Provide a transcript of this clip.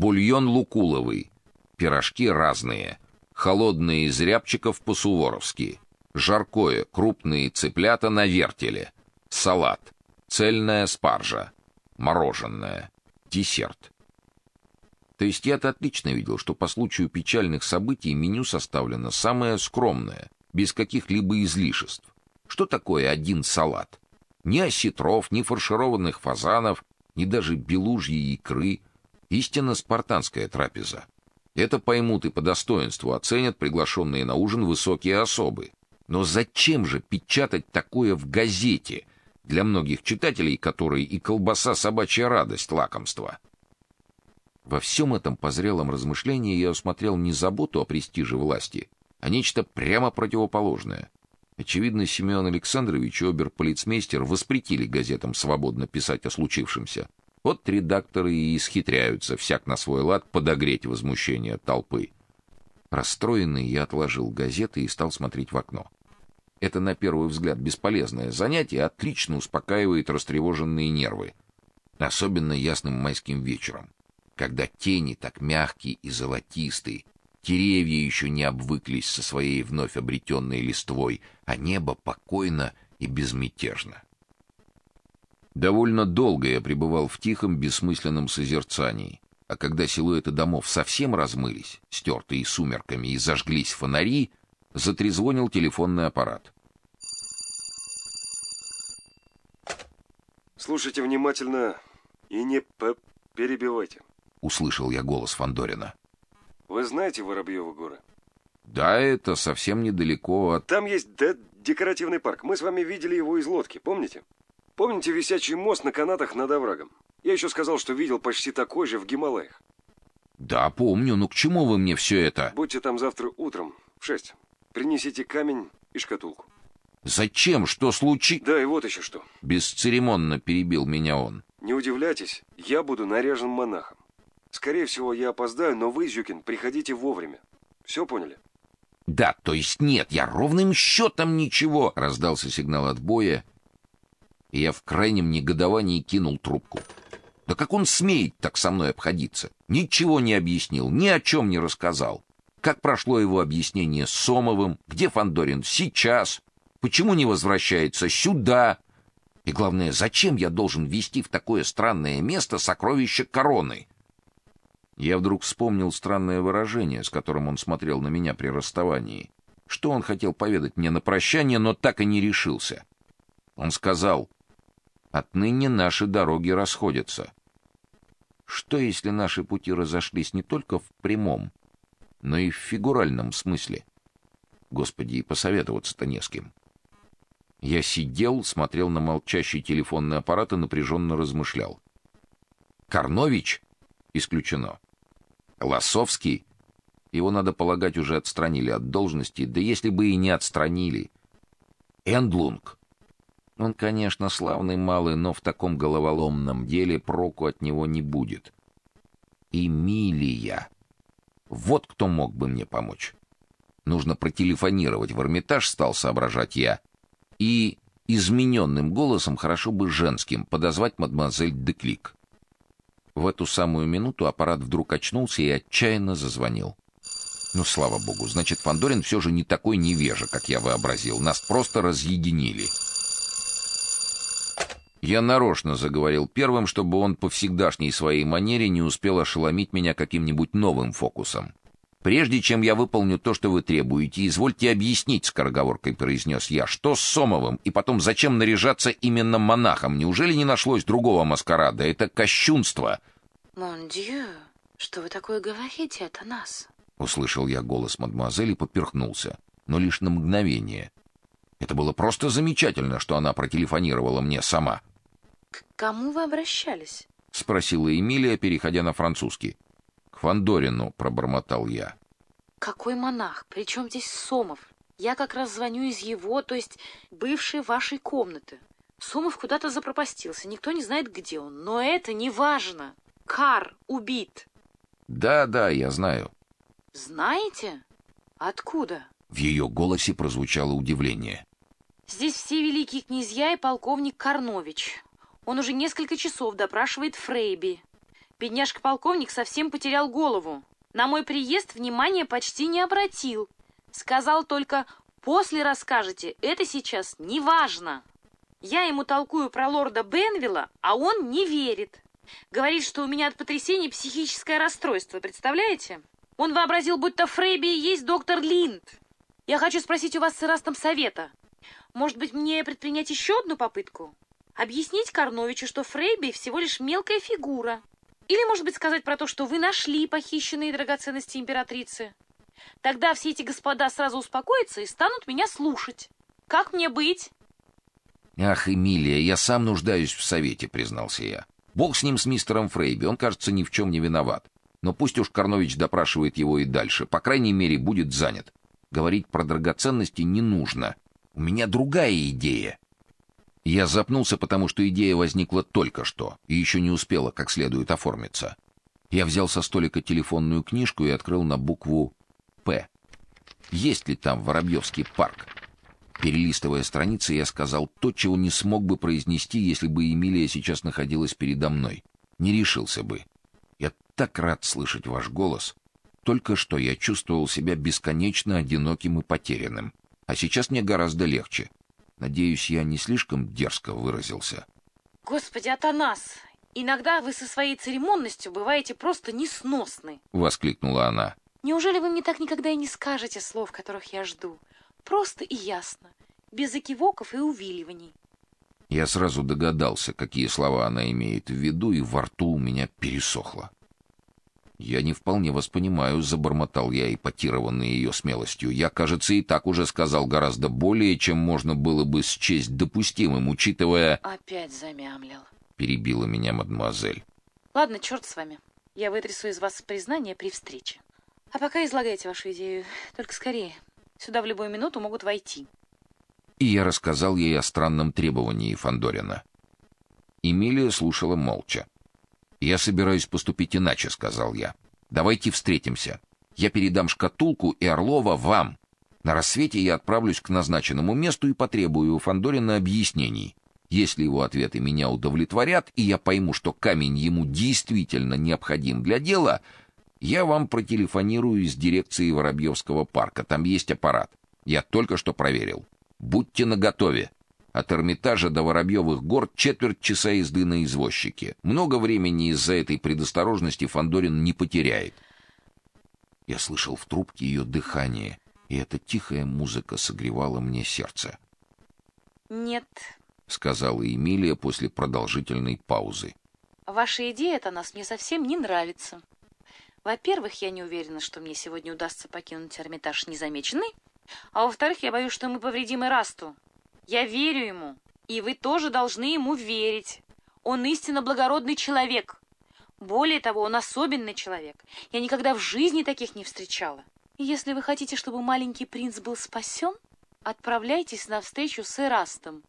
Бульон лукуловый. Пирожки разные. Холодные из рябчиков по-суворовски. Жаркое, крупные цыплята на вертеле. Салат. Цельная спаржа. Мороженое. Десерт. То есть я-то отлично видел, что по случаю печальных событий меню составлено самое скромное, без каких-либо излишеств. Что такое один салат? Ни осетров, ни фаршированных фазанов, ни даже белужьей икры. Истинно спартанская трапеза. Это поймут и по достоинству оценят приглашенные на ужин высокие особы. Но зачем же печатать такое в газете, для многих читателей которой и колбаса собачья радость лакомство? Во всем этом позрелом размышлении я усмотрел не заботу о престиже власти, а нечто прямо противоположное. Очевидно, Семен Александрович и оберполицмейстер воспретили газетам свободно писать о случившемся. Вот редакторы и исхитряются всяк на свой лад подогреть возмущение толпы. Расстроенный я отложил газеты и стал смотреть в окно. Это на первый взгляд бесполезное занятие отлично успокаивает растревоженные нервы, особенно ясным майским вечером когда тени так мягкие и золотистые, деревья еще не обвыклись со своей вновь обретенной листвой, а небо покойно и безмятежно. Довольно долго я пребывал в тихом, бессмысленном созерцании, а когда силуэты домов совсем размылись, стертые сумерками, и зажглись фонари, затрезвонил телефонный аппарат. Слушайте внимательно и не перебивайте услышал я голос Фандорина. Вы знаете Воробьёвы горы? Да, это совсем недалеко от Там есть де декоративный парк. Мы с вами видели его из лодки, помните? Помните висячий мост на канатах над оврагом? Я еще сказал, что видел почти такой же в Гималаях. Да, помню, но к чему вы мне все это? Будьте там завтра утром в шесть. Принесите камень и шкатулку. Зачем? Что случилось? Да, и вот еще что. Бесцеремонно перебил меня он. Не удивляйтесь, я буду наряжен монахом. Скорее всего, я опоздаю, но вы, Зюкин, приходите вовремя. Все поняли? Да, то есть нет, я ровным счетом ничего. Раздался сигнал отбоя, и я в крайнем негодовании кинул трубку. Да как он смеет так со мной обходиться? Ничего не объяснил, ни о чем не рассказал. Как прошло его объяснение с Сомовым? Где Фандорин сейчас? Почему не возвращается сюда? И главное, зачем я должен вести в такое странное место сокровище короны? Я вдруг вспомнил странное выражение, с которым он смотрел на меня при расставании. Что он хотел поведать мне на прощание, но так и не решился. Он сказал: "Отныне наши дороги расходятся". Что если наши пути разошлись не только в прямом, но и в фигуральном смысле? Господи, и посоветоваться-то не с кем. Я сидел, смотрел на молчащий телефонный аппарат и напряженно размышлял. Карнович исключено. Лосовский, его надо полагать уже отстранили от должности, да если бы и не отстранили. Эндлунг. Он, конечно, славный малый, но в таком головоломном деле проку от него не будет. Эмилия. Вот кто мог бы мне помочь. Нужно протелефонировать в Эрмитаж, стал соображать я. И измененным голосом, хорошо бы женским, подозвать мадемуазель Деклик. В эту самую минуту аппарат вдруг очнулся и отчаянно зазвонил. Ну, слава богу, значит, Фандорин все же не такой невежа, как я вообразил. Нас просто разъединили. Я нарочно заговорил первым, чтобы он по всегдашней своей манере не успел ошеломить меня каким-нибудь новым фокусом. Прежде чем я выполню то, что вы требуете, извольте объяснить, скороговоркой произнес я, что с Сомовым и потом зачем наряжаться именно монахом? Неужели не нашлось другого маскарада? Это кощунство. Мон дью, что вы такое говорите от нас? Услышал я голос мадемуазели и поперхнулся, но лишь на мгновение. Это было просто замечательно, что она протелефонировала мне сама. К кому вы обращались? спросила Эмилия, переходя на французский. Фандорину, пробормотал я. Какой монах? Причем здесь Сомов? Я как раз звоню из его, то есть бывшей вашей комнаты. Сомов куда-то запропастился, никто не знает, где он. Но это не важно. Кар убит. Да, да, я знаю. Знаете? Откуда? В ее голосе прозвучало удивление. Здесь все великие князья и полковник Карнович. Он уже несколько часов допрашивает Фрейби. Бедняжка-полковник совсем потерял голову. На мой приезд внимания почти не обратил. Сказал только «после расскажете, это сейчас не важно». Я ему толкую про лорда Бенвилла, а он не верит. Говорит, что у меня от потрясения психическое расстройство, представляете? Он вообразил, будто Фрейби и есть доктор Линд. Я хочу спросить у вас с Ирастом совета. Может быть, мне предпринять еще одну попытку? Объяснить Карновичу, что Фрейби всего лишь мелкая фигура. Или, может быть, сказать про то, что вы нашли похищенные драгоценности императрицы. Тогда все эти господа сразу успокоятся и станут меня слушать. Как мне быть? Ах, Эмилия, я сам нуждаюсь в совете, признался я. Бог с ним, с мистером Фрейби, он, кажется, ни в чем не виноват. Но пусть уж Карнович допрашивает его и дальше, по крайней мере, будет занят. Говорить про драгоценности не нужно. У меня другая идея. Я запнулся, потому что идея возникла только что и еще не успела как следует оформиться. Я взял со столика телефонную книжку и открыл на букву «П». Есть ли там Воробьевский парк? Перелистывая страницы, я сказал то, чего не смог бы произнести, если бы Эмилия сейчас находилась передо мной. Не решился бы. Я так рад слышать ваш голос. Только что я чувствовал себя бесконечно одиноким и потерянным, а сейчас мне гораздо легче. Надеюсь, я не слишком дерзко выразился. Господи, Атанас, иногда вы со своей церемонностью бываете просто несносны, воскликнула она. Неужели вы мне так никогда и не скажете слов, которых я жду? Просто и ясно, без экивоков и увиливаний. Я сразу догадался, какие слова она имеет в виду, и во рту у меня пересохло. Я не вполне воспринимаю, забормотал я, эпатированный ее смелостью. Я, кажется, и так уже сказал гораздо более, чем можно было бы счесть допустимым, учитывая... Опять замямлил. Перебила меня мадемуазель. Ладно, черт с вами. Я вытрясу из вас признание при встрече. А пока излагайте вашу идею, только скорее. Сюда в любую минуту могут войти. И я рассказал ей о странном требовании Фандорина. Эмилия слушала молча. Я собираюсь поступить иначе, сказал я. Давайте встретимся. Я передам шкатулку и Орлова вам. На рассвете я отправлюсь к назначенному месту и потребую у Фандорина объяснений. Если его ответы меня удовлетворят, и я пойму, что камень ему действительно необходим для дела, я вам протелефонирую из дирекции Воробьевского парка. Там есть аппарат. Я только что проверил. Будьте наготове. От Эрмитажа до Воробьевых гор четверть часа езды на извозчике. Много времени из-за этой предосторожности Фандорин не потеряет. Я слышал в трубке ее дыхание, и эта тихая музыка согревала мне сердце. Нет, сказала Эмилия после продолжительной паузы. Ваша идея это нас мне совсем не нравится. Во-первых, я не уверена, что мне сегодня удастся покинуть Эрмитаж незамеченной, а во-вторых, я боюсь, что мы повредим Ирасту. Я верю ему, и вы тоже должны ему верить. Он истинно благородный человек. Более того, он особенный человек. Я никогда в жизни таких не встречала. Если вы хотите, чтобы маленький принц был спасен, отправляйтесь на встречу с Эрастом